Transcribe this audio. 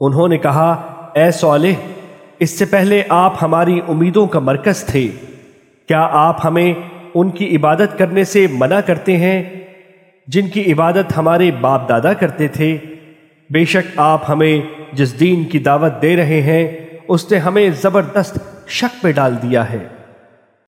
انہوں نے کہا، اے صالح، اس سے پہلے آپ ہماری امیدوں کا مرکز تھے۔ کیا آپ ہمیں ان کی عبادت کرنے سے منع کرتے ہیں جن کی عبادت ہمارے باپ دادا کرتے تھے؟ بے شک آپ ہمیں جس دین کی دعوت دے رہے ہیں، اس نے ہمیں زبردست شک پہ ڈال دیا ہے۔